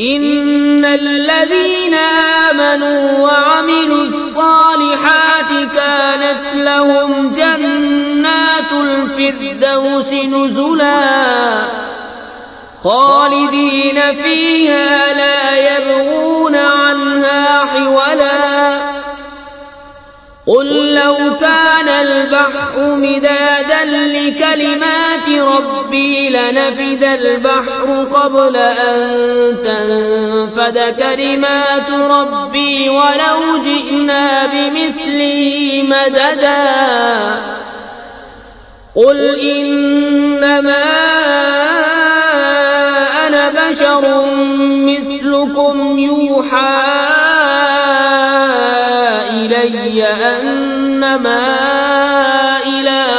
إن الذين آمنوا وعملوا الصالحات كانت لهم جنات الفردوس نزلا خالدين فيها لا يبغون عنها حولا قل لو كان البحر مدادا لكلمات ربي لنفد البحر قبل أن تنفد كلمات ربي ولو جئنا بمثله مددا. قل إنما أنا بشر مثلكم يوحى إلي أنما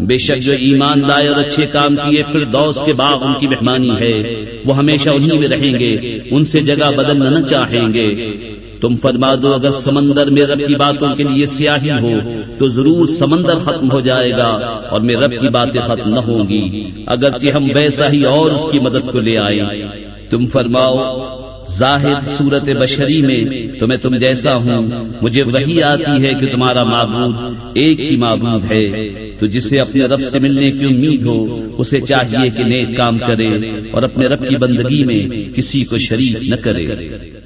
بے شک جو ایمان لائے اور اچھے کام کیے پھر دوس کے باغ ان کی مہمانی ہے، وہ ہمیشہ انہی میں رہیں گے، ان سے جگہ بدلنا نہ چاہیں گے۔ تم فرما دو، اگر سمندر میں رب کی باتوں کے لیے سیاہی ہو، تو ضرور سمندر ختم ہو جائے گا اور میں رب کی باتیں ختم نہ ہوں گی۔ اگرچہ ہم ویسا ہی اور اس کی مدد کو لے آئے۔ تم فرماؤ ظاہر صورت بشری میں تو میں تم جیسا ہوں، مجھے وہی آتی ہے کہ تمہارا معبود ایک ہی معبود ہے۔ تو جسے اپنے رب سے ملنے کی امید ہو، اسے چاہیے کہ نیک کام کرے اور اپنے رب کی بندگی میں کسی کو شریک نہ کرے۔